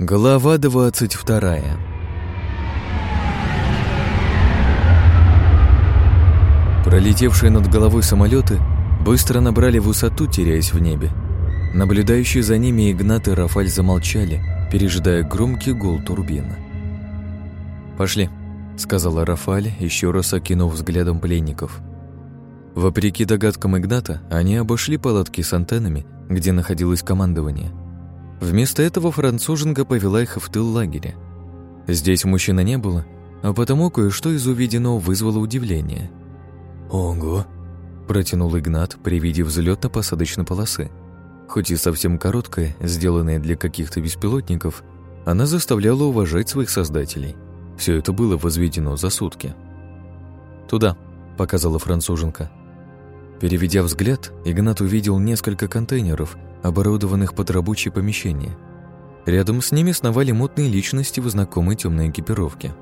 Глава двадцать вторая Пролетевшие над головой самолеты быстро набрали высоту, теряясь в небе. Наблюдающие за ними Игнат и Рафаль замолчали, пережидая громкий гул турбин. «Пошли», — сказала Рафаль, еще раз окинув взглядом пленников. Вопреки догадкам Игната, они обошли палатки с антеннами, где находилось командование. Вместо этого француженка повела их в тыл лагеря. Здесь мужчины не было, а потому кое-что из увиденного вызвало удивление. «Ого!» – протянул Игнат при виде взлетно-посадочной полосы. Хоть и совсем короткая, сделанная для каких-то беспилотников, она заставляла уважать своих создателей. Все это было возведено за сутки. «Туда», – показала француженка. Переведя взгляд, Игнат увидел несколько контейнеров, оборудованных под рабочие помещения. Рядом с ними сновали мутные личности в знакомой темной экипировке.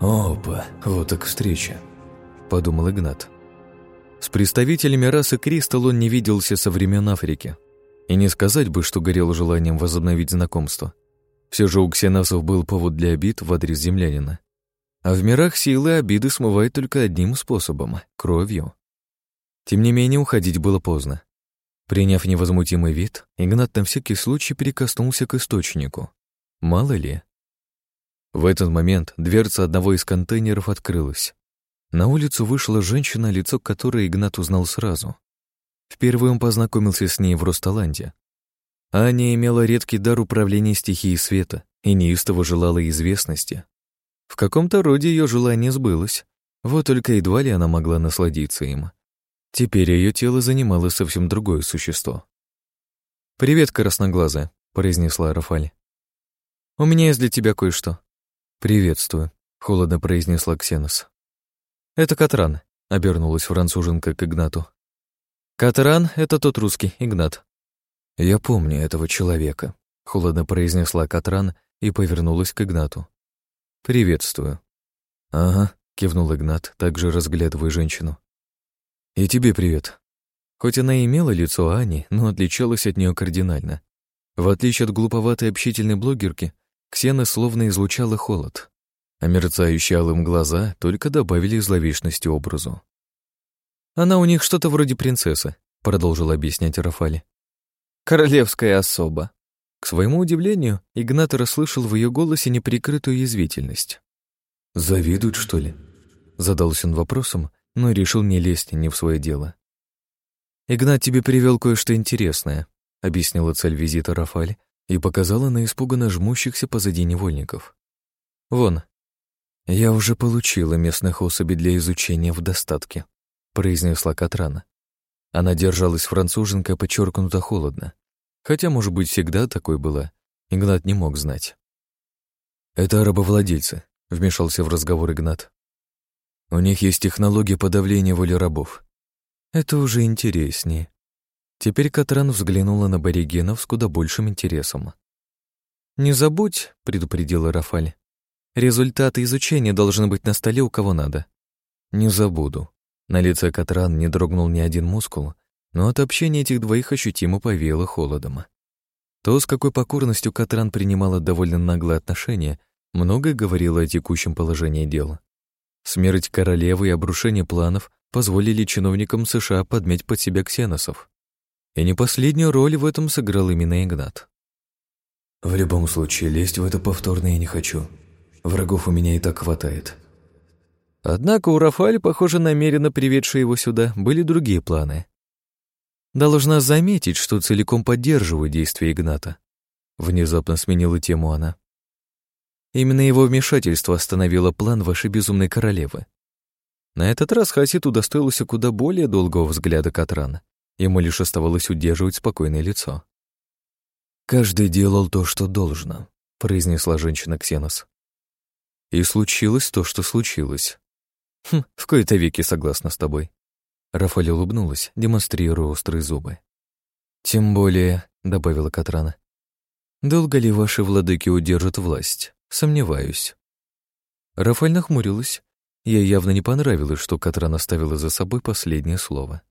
«Опа, вот так встреча», — подумал Игнат. С представителями расы Кристалл он не виделся со времен Африки. И не сказать бы, что горел желанием возобновить знакомство. Все же у ксеносов был повод для обид в адрес землянина. А в мирах силы обиды смывают только одним способом — кровью. Тем не менее, уходить было поздно. Приняв невозмутимый вид, Игнат на всякий случай прикоснулся к источнику. Мало ли. В этот момент дверца одного из контейнеров открылась. На улицу вышла женщина, лицо которой Игнат узнал сразу. Впервые он познакомился с ней в Росталанде. Аня имела редкий дар управления стихией света и неистово желала известности. В каком-то роде ее желание сбылось, вот только едва ли она могла насладиться им. Теперь ее тело занимало совсем другое существо. «Привет, красноглазая», — произнесла Рафаль. «У меня есть для тебя кое-что». «Приветствую», — холодно произнесла Ксенос. «Это Катран», — обернулась француженка к Игнату. «Катран — это тот русский, Игнат». «Я помню этого человека», — холодно произнесла Катран и повернулась к Игнату. «Приветствую». «Ага», — кивнул Игнат, также разглядывая женщину. «И тебе привет». Хоть она и имела лицо Ани, но отличалась от нее кардинально. В отличие от глуповатой общительной блогерки, Ксена словно излучала холод, а мерцающие алым глаза только добавили зловечности образу. «Она у них что-то вроде принцессы», — продолжил объяснять Рафали. «Королевская особа». К своему удивлению, Игнат расслышал в ее голосе неприкрытую язвительность. «Завидуют, что ли?» Задался он вопросом, но решил не лезть не в свое дело. «Игнат тебе привел кое-что интересное», — объяснила цель визита Рафаль и показала на испуганно жмущихся позади невольников. «Вон, я уже получила местных особей для изучения в достатке», — произнесла Катрана. Она держалась француженка подчеркнуто холодно. Хотя, может быть, всегда такой была, Игнат не мог знать. «Это рабовладельцы», — вмешался в разговор Игнат. У них есть технология подавления воли рабов. Это уже интереснее. Теперь Катран взглянула на аборигенов с куда большим интересом. «Не забудь», — предупредила Рафаль, «результаты изучения должны быть на столе у кого надо». «Не забуду». На лице Катран не дрогнул ни один мускул, но от общения этих двоих ощутимо повеяло холодом. То, с какой покорностью Катран принимала довольно наглое отношение, многое говорило о текущем положении дела. Смерть королевы и обрушение планов позволили чиновникам США подметь под себя ксеносов. И не последнюю роль в этом сыграл именно Игнат. «В любом случае, лезть в это повторно я не хочу. Врагов у меня и так хватает». Однако у Рафаэль, похоже, намеренно приведшие его сюда, были другие планы. Должна заметить, что целиком поддерживаю действия Игната. Внезапно сменила тему она. Именно его вмешательство остановило план вашей безумной королевы. На этот раз Хасид удостоился куда более долгого взгляда Катрана. Ему лишь оставалось удерживать спокойное лицо. «Каждый делал то, что должно», — произнесла женщина Ксенос. «И случилось то, что случилось. Хм, в кои-то веки согласна с тобой». Рафаэль улыбнулась, демонстрируя острые зубы. «Тем более», — добавила Катрана, — «долго ли ваши владыки удержат власть?» Сомневаюсь. Рафаль нахмурилась. Ей явно не понравилось, что Катран оставила за собой последнее слово.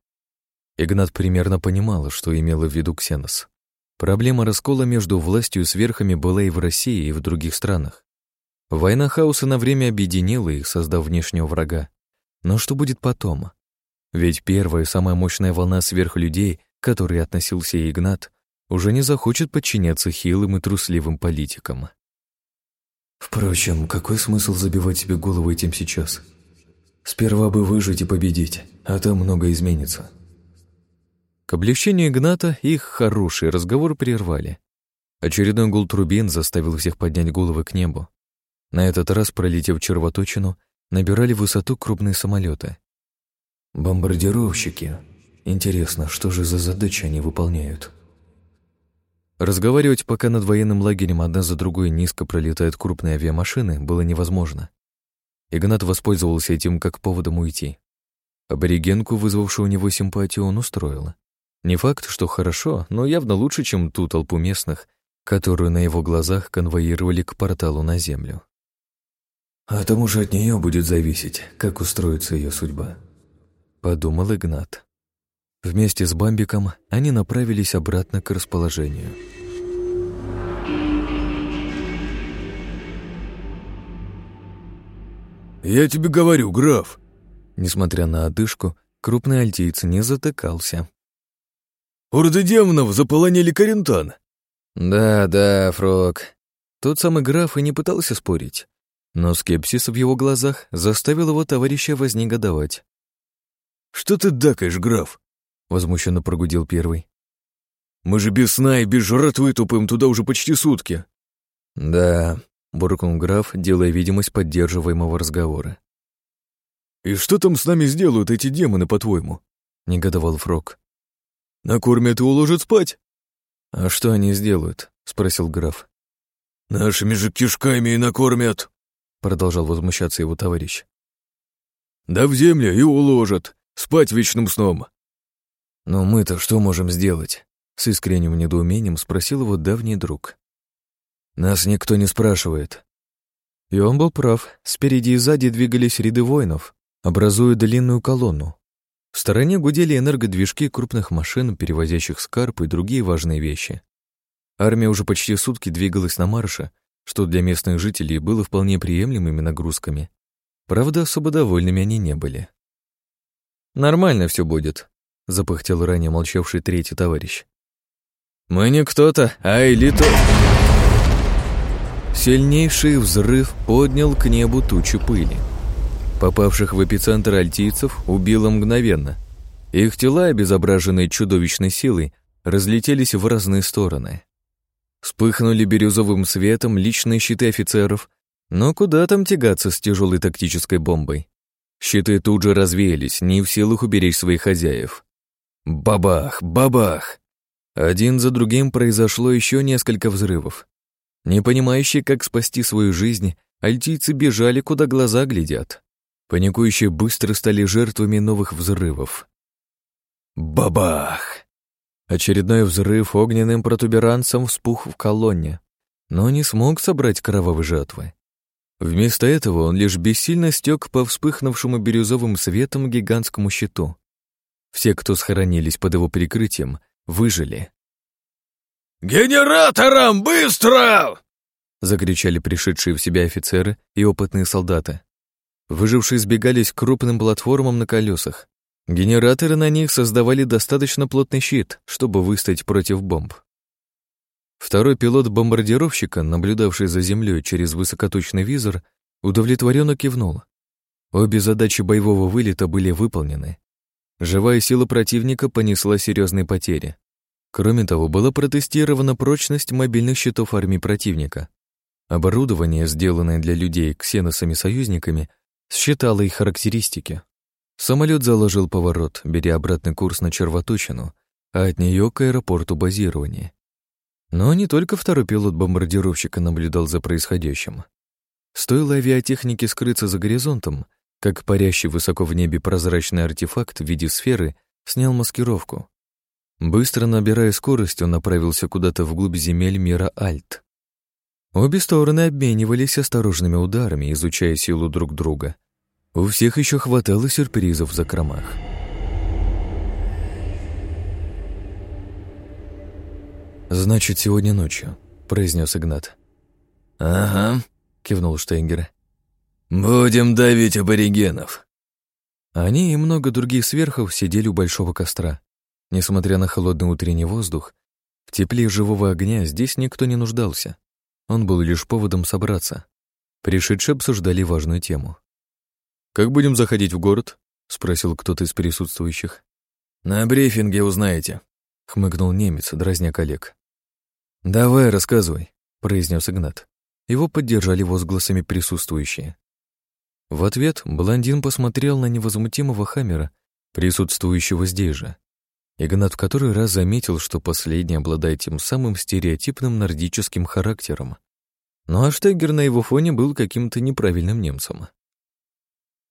Игнат примерно понимала, что имела в виду Ксенос. Проблема раскола между властью и сверхами была и в России, и в других странах. Война хаоса на время объединила их, создав внешнего врага. Но что будет потом? Ведь первая, самая мощная волна сверхлюдей, к которой относился Игнат, уже не захочет подчиняться хилым и трусливым политикам. Впрочем, какой смысл забивать себе голову этим сейчас? Сперва бы выжить и победить, а там много изменится. К облегчению Игната их хороший разговор прервали. Очередной гул трубин заставил всех поднять головы к небу. На этот раз, пролетев червоточину, набирали высоту крупные самолеты. «Бомбардировщики. Интересно, что же за задачи они выполняют?» Разговаривать, пока над военным лагерем одна за другой низко пролетают крупные авиамашины, было невозможно. Игнат воспользовался этим как поводом уйти. Аборигенку, вызвавшую у него симпатию, он устроил. Не факт, что хорошо, но явно лучше, чем ту толпу местных, которую на его глазах конвоировали к порталу на Землю. «А тому же от нее будет зависеть, как устроится ее судьба», — подумал Игнат. Вместе с Бамбиком они направились обратно к расположению. «Я тебе говорю, граф!» Несмотря на одышку, крупный альтиец не затыкался. «Орды демонов заполонили Карентан!» «Да, да, Фрог». Тот самый граф и не пытался спорить, но скепсис в его глазах заставил его товарища вознегодовать. «Что ты дакаешь, граф?» — возмущенно прогудел первый. «Мы же без сна и без жратвы тупым туда уже почти сутки». «Да», буркнул граф, делая видимость поддерживаемого разговора. «И что там с нами сделают эти демоны, по-твоему?» — негодовал Фрог. «Накормят и уложат спать?» «А что они сделают?» — спросил граф. «Нашими же кишками и накормят!» — продолжал возмущаться его товарищ. «Да в землю и уложат, спать вечным сном!» «Но мы-то что можем сделать?» — с искренним недоумением спросил его давний друг. Нас никто не спрашивает. И он был прав. Спереди и сзади двигались ряды воинов, образуя длинную колонну. В стороне гудели энергодвижки крупных машин, перевозящих скарб и другие важные вещи. Армия уже почти сутки двигалась на марше, что для местных жителей было вполне приемлемыми нагрузками. Правда, особо довольными они не были. «Нормально все будет», — запыхтел ранее молчавший третий товарищ. «Мы не кто-то, а элита...» Сильнейший взрыв поднял к небу тучу пыли. Попавших в эпицентр альтийцев убило мгновенно. Их тела, обезображенные чудовищной силой, разлетелись в разные стороны. Вспыхнули бирюзовым светом личные щиты офицеров, но куда там тягаться с тяжелой тактической бомбой? Щиты тут же развеялись, не в силах уберечь своих хозяев. Бабах, бабах! Один за другим произошло еще несколько взрывов. Не понимающие, как спасти свою жизнь, альтийцы бежали, куда глаза глядят. Паникующие быстро стали жертвами новых взрывов. Бабах! Очередной взрыв огненным протуберанцем вспух в колонне, но не смог собрать кровавой жатвы. Вместо этого он лишь бессильно стек по вспыхнувшему бирюзовым светом гигантскому щиту. Все, кто схоронились под его прикрытием, выжили. «Генератором, быстро!» Закричали пришедшие в себя офицеры и опытные солдаты. Выжившие сбегались к крупным платформам на колесах. Генераторы на них создавали достаточно плотный щит, чтобы выстоять против бомб. Второй пилот бомбардировщика, наблюдавший за землей через высокоточный визор, удовлетворенно кивнул. Обе задачи боевого вылета были выполнены. Живая сила противника понесла серьезные потери. Кроме того, была протестирована прочность мобильных щитов армии противника. Оборудование, сделанное для людей ксеносами-союзниками, считало их характеристики. Самолет заложил поворот, беря обратный курс на Червоточину, а от нее к аэропорту базирования. Но не только второй пилот бомбардировщика наблюдал за происходящим. Стоило авиатехнике скрыться за горизонтом, как парящий высоко в небе прозрачный артефакт в виде сферы снял маскировку. Быстро набирая скорость, он направился куда-то вглубь земель мира Альт. Обе стороны обменивались осторожными ударами, изучая силу друг друга. У всех еще хватало сюрпризов в закромах. «Значит, сегодня ночью», — произнес Игнат. «Ага», — кивнул Штейнгер. «Будем давить аборигенов». Они и много других сверхов сидели у большого костра. Несмотря на холодный утренний воздух, в тепле живого огня здесь никто не нуждался. Он был лишь поводом собраться. Пришедшие обсуждали важную тему. «Как будем заходить в город?» — спросил кто-то из присутствующих. «На брифинге узнаете», — хмыкнул немец, дразня коллег. «Давай, рассказывай», — произнес Игнат. Его поддержали возгласами присутствующие. В ответ блондин посмотрел на невозмутимого Хаммера, присутствующего здесь же. Игнат в который раз заметил, что последний обладает тем самым стереотипным нордическим характером. Ну а Штеггер на его фоне был каким-то неправильным немцем.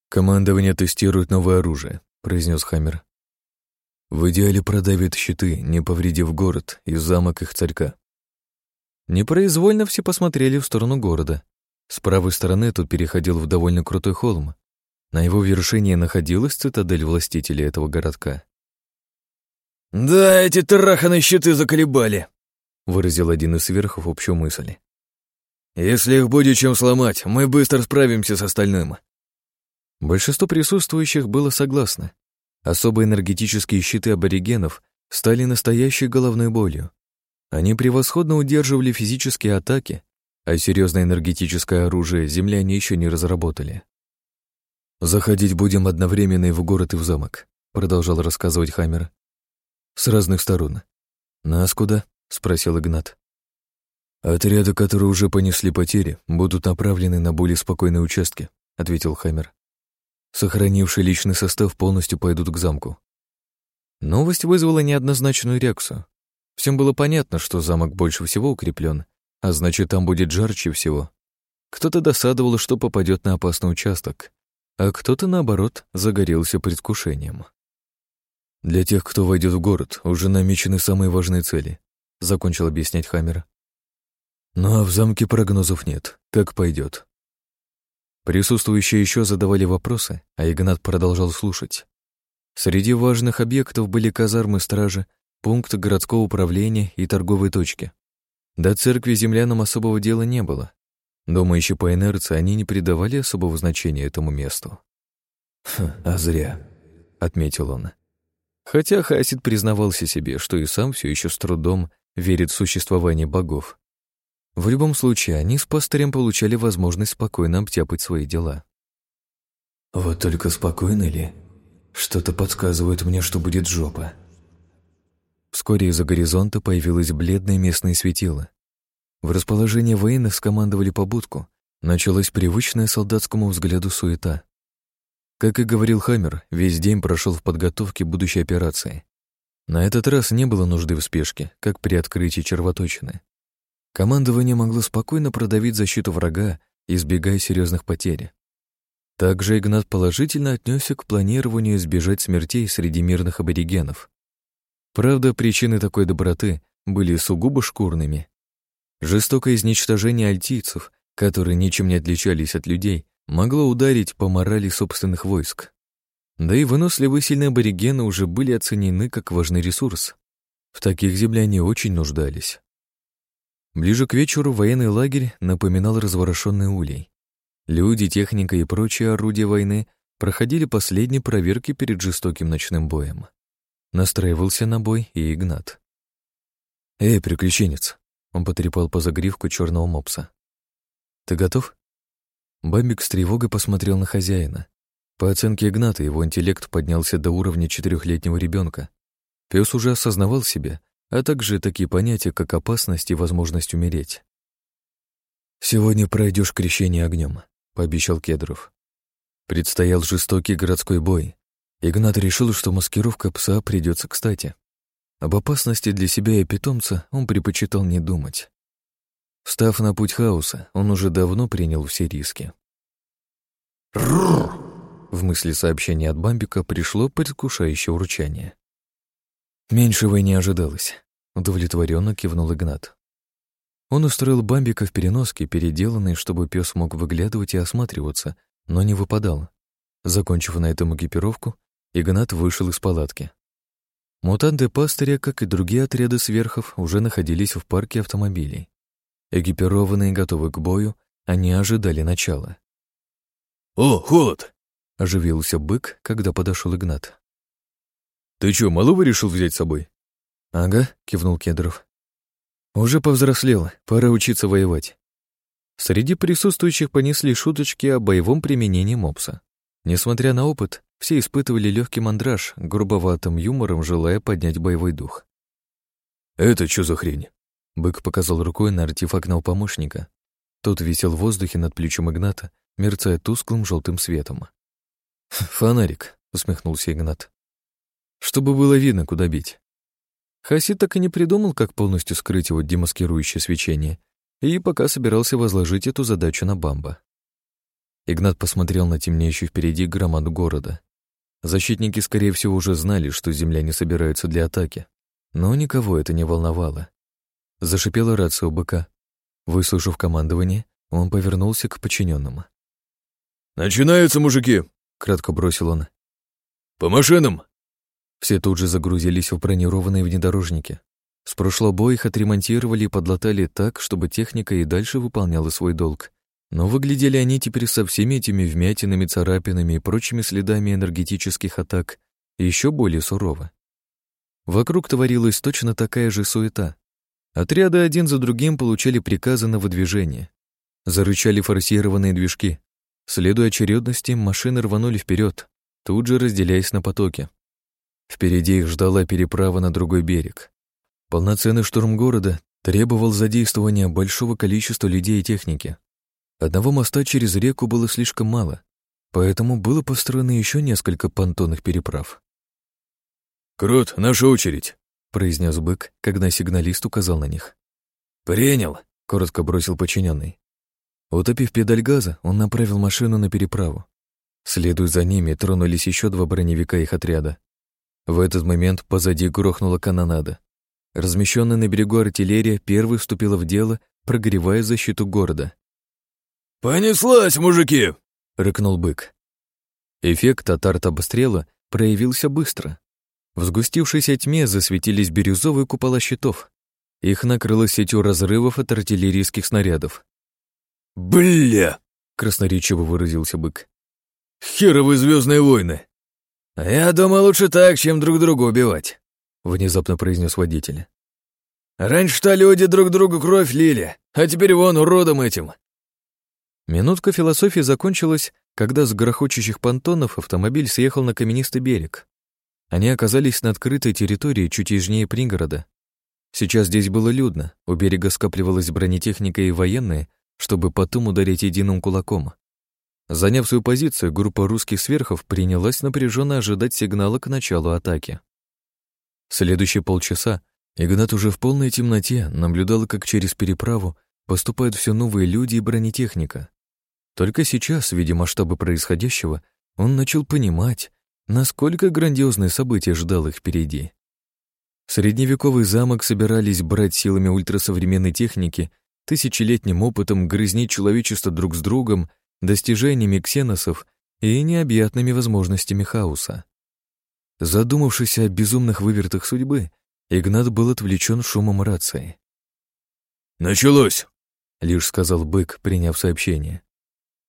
«Командование тестирует новое оружие», — произнес Хаммер. «В идеале продавит щиты, не повредив город и замок их царька». Непроизвольно все посмотрели в сторону города. С правой стороны тут переходил в довольно крутой холм. На его вершине находилась цитадель властителя этого городка. «Да, эти траханые щиты заколебали», — выразил один из сверхов общую мысль. «Если их будет чем сломать, мы быстро справимся с остальным». Большинство присутствующих было согласно. Особые энергетические щиты аборигенов стали настоящей головной болью. Они превосходно удерживали физические атаки, а серьезное энергетическое оружие земляне еще не разработали. «Заходить будем одновременно и в город, и в замок», — продолжал рассказывать Хаммер. «С разных сторон». «Нас куда?» — спросил Игнат. «Отряды, которые уже понесли потери, будут направлены на более спокойные участки», — ответил Хаммер. «Сохранивший личный состав полностью пойдут к замку». Новость вызвала неоднозначную реакцию. Всем было понятно, что замок больше всего укреплен, а значит, там будет жарче всего. Кто-то досадовал, что попадет на опасный участок, а кто-то, наоборот, загорелся предвкушением. «Для тех, кто войдет в город, уже намечены самые важные цели», — закончил объяснять Хаммер. «Ну а в замке прогнозов нет. Как пойдет. Присутствующие еще задавали вопросы, а Игнат продолжал слушать. Среди важных объектов были казармы стражи, пункт городского управления и торговые точки. До церкви землянам особого дела не было. Думающие по инерции, они не придавали особого значения этому месту. «Хм, «А зря», — отметил он. Хотя Хасид признавался себе, что и сам все еще с трудом верит в существование богов. В любом случае, они с пастырем получали возможность спокойно обтяпать свои дела. «Вот только спокойно ли? Что-то подсказывает мне, что будет жопа», Вскоре из-за горизонта появилось бледное местное светило. В расположении военных скомандовали побудку. Началась привычная солдатскому взгляду суета. Как и говорил Хаммер, весь день прошел в подготовке будущей операции. На этот раз не было нужды в спешке, как при открытии червоточины. Командование могло спокойно продавить защиту врага, избегая серьезных потерь. Также Игнат положительно отнесся к планированию избежать смертей среди мирных аборигенов. Правда, причины такой доброты были сугубо шкурными. Жестокое изничтожение альтийцев, которые ничем не отличались от людей, могло ударить по морали собственных войск. Да и выносливые сильные аборигены уже были оценены как важный ресурс. В таких земляне очень нуждались. Ближе к вечеру военный лагерь напоминал разворошенный улей. Люди, техника и прочие орудия войны проходили последние проверки перед жестоким ночным боем. Настраивался на бой и Игнат. «Эй, приключенец!» Он потрепал по загривку черного мопса. «Ты готов?» Бамбик с тревогой посмотрел на хозяина. По оценке Игната, его интеллект поднялся до уровня четырехлетнего ребенка. Пес уже осознавал себя, а также такие понятия, как опасность и возможность умереть. «Сегодня пройдешь крещение огнем», — пообещал Кедров. Предстоял жестокий городской бой, Игнат решил, что маскировка пса придется кстати. Об опасности для себя и питомца он предпочитал не думать. Встав на путь хаоса, он уже давно принял все риски. В мысли сообщения от Бамбика пришло предвкушающее урчание. Меньшего и не ожидалось. Удовлетворенно кивнул Игнат. Он устроил Бамбика в переноске, переделанной, чтобы пес мог выглядывать и осматриваться, но не выпадал. Закончив на этом экипировку, Игнат вышел из палатки. Мутанты пастыря, как и другие отряды сверхов, уже находились в парке автомобилей. Экипированные и готовые к бою, они ожидали начала. «О, холод!» — оживился бык, когда подошел Игнат. «Ты чё, малого решил взять с собой?» «Ага», — кивнул Кедров. «Уже повзрослел, пора учиться воевать». Среди присутствующих понесли шуточки о боевом применении мопса. Несмотря на опыт, все испытывали легкий мандраж, грубоватым юмором желая поднять боевой дух. «Это что за хрень?» Бык показал рукой на артефактного помощника. Тот висел в воздухе над плечом Игната, мерцая тусклым желтым светом. «Фонарик», — усмехнулся Игнат. «Чтобы было видно, куда бить». Хасид так и не придумал, как полностью скрыть его демаскирующее свечение, и пока собирался возложить эту задачу на Бамба. Игнат посмотрел на темнеющую впереди громаду города. Защитники, скорее всего, уже знали, что земляне собираются для атаки, но никого это не волновало. Зашипела рация у быка. Выслушав командование, он повернулся к подчиненным. «Начинаются, мужики!» — кратко бросил он. «По машинам!» Все тут же загрузились в бронированные внедорожники. С прошлого боя их отремонтировали и подлатали так, чтобы техника и дальше выполняла свой долг. Но выглядели они теперь со всеми этими вмятинами, царапинами и прочими следами энергетических атак еще более сурово. Вокруг творилась точно такая же суета. Отряды один за другим получали приказы на выдвижение. Зарычали форсированные движки. Следуя очередности, машины рванули вперед, тут же разделяясь на потоки. Впереди их ждала переправа на другой берег. Полноценный штурм города требовал задействования большого количества людей и техники. Одного моста через реку было слишком мало, поэтому было построено еще несколько понтонных переправ. «Крот, наша очередь!» — произнес бык, когда сигналист указал на них. «Принял!» — коротко бросил подчиненный. Утопив педаль газа, он направил машину на переправу. Следуя за ними, тронулись еще два броневика их отряда. В этот момент позади грохнула канонада. Размещенная на берегу артиллерия первой вступила в дело, прогревая защиту города. «Понеслась, мужики!» — рыкнул бык. Эффект от артобстрела проявился быстро. В сгустившейся тьме засветились бирюзовые купола щитов. Их накрыло сетью разрывов от артиллерийских снарядов. «Бля!» — красноречиво выразился бык. «Херовы звездные войны!» «Я думаю, лучше так, чем друг друга убивать», — внезапно произнес водитель. «Раньше-то люди друг другу кровь лили, а теперь вон уродом этим». Минутка философии закончилась, когда с грохочущих понтонов автомобиль съехал на каменистый берег. Они оказались на открытой территории чуть южнее пригорода. Сейчас здесь было людно, у берега скапливалась бронетехника и военные, чтобы потом ударить единым кулаком. Заняв свою позицию, группа русских сверхов принялась напряженно ожидать сигнала к началу атаки. Следующие полчаса Игнат уже в полной темноте наблюдал, как через переправу поступают все новые люди и бронетехника. Только сейчас, видя масштабы происходящего, он начал понимать, насколько грандиозное событие ждало их впереди. Средневековый замок собирались брать силами ультрасовременной техники, тысячелетним опытом грызнить человечество друг с другом достижениями ксеносов и необъятными возможностями хаоса. Задумавшись о безумных вывертах судьбы, Игнат был отвлечен шумом рации. «Началось!» — лишь сказал бык, приняв сообщение.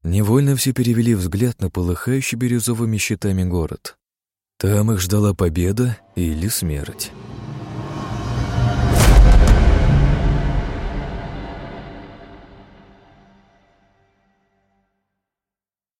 Невольно все перевели взгляд на полыхающий бирюзовыми щитами город. Там их ждала победа или смерть.